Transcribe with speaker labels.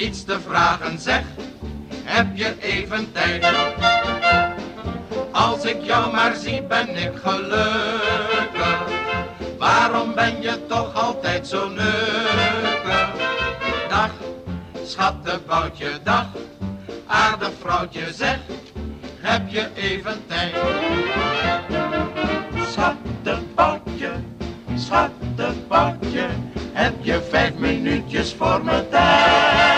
Speaker 1: iets te vragen, zeg, heb je even tijd? Als ik jou maar zie ben ik gelukkig, waarom ben je toch altijd zo nukkig? Dag, schattenboutje, dag, aardig vrouwtje, zeg, heb je even tijd? Schattenboutje, schattenboutje, heb je vijf minuutjes voor me tijd?